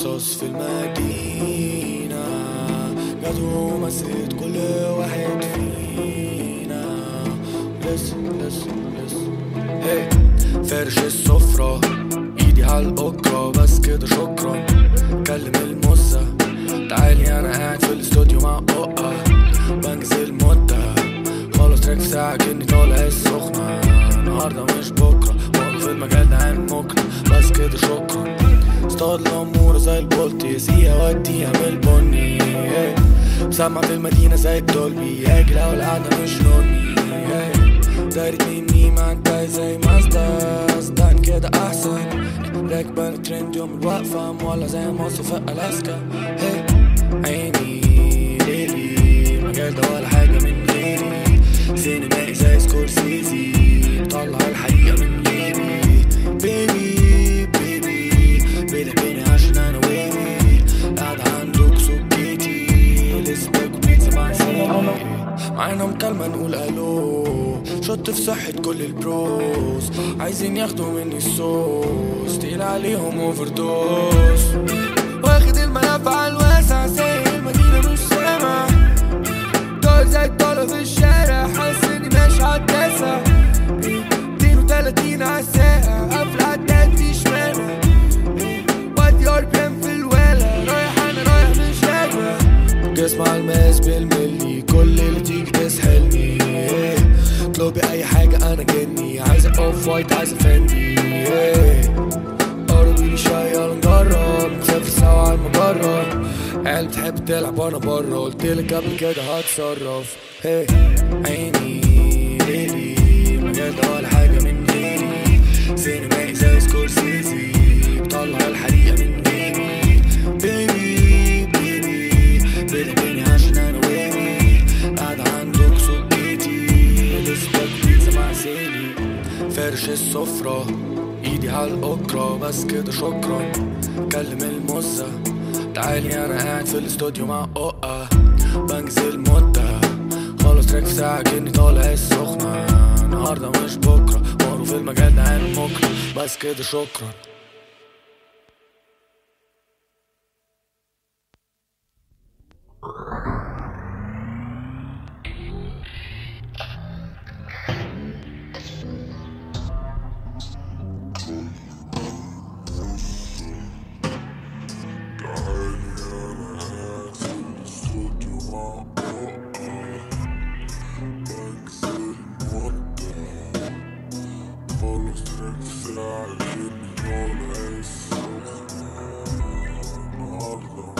رصاص في المدينة. جاتوا مسيت كل واحد فينا. لسه لسه لسه هي فرش السفرة. إيدي على الأكرة بس كده شكرا. كلم المزة تعالي أنا قاعد في الاستوديو مع قطة بنجزل مدة خلص تراك في ساعة كني طالع السخنة. النهاردة مش بكرة. وأنا في المجال ده عين بس كده شكرا. اصطاد الأمورة زي البولت يسيها وديها من البني مسمع في المدينة زي الدولبي أجي لو القعدة مش نومي دايرة مني مع الجاي زي مازدا صدقني كده أحسن راكبة الترند يوم الوقفة ولا زي مصر في ألاسكا عيني ليلي المجال ده ولا حاجة شط في صحة كل ال bros عايزين ياخدوا مني الصوص. تقيل عليهم overdose واخد الملف على الواسع زي المدينة مش سامع. دول زي الدولار في الشارع حاسس إني ماشي عالتاسع 32 عالساعة قافل عداد في شمالة و دي RPM في الوالة رايح أنا رايح مش راجع جسم الماس بالملي كل اللي تيجي تسحلني اطلبي اي حاجة أنا جني عايزة Off-White عايزة Fendi قربي لي شوية نجرب. نسافر سوا المجرة. عيال بتحب تلعب وأنا بره. قلتلك قبل كده هتصرف. عيني. فرش السفرة. إيدي على بس كده شكرا. كلم المزة تعالي أنا قاعد في الاستوديو مع قطة بنجزل مدة. خلص تراك في ساعة كني طالع السخنة. النهاردة مش بكرة. وأنا في المجال ده مكرة. بس كده شكرا. i All the